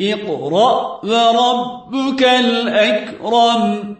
اقرأ وربك الأكرم.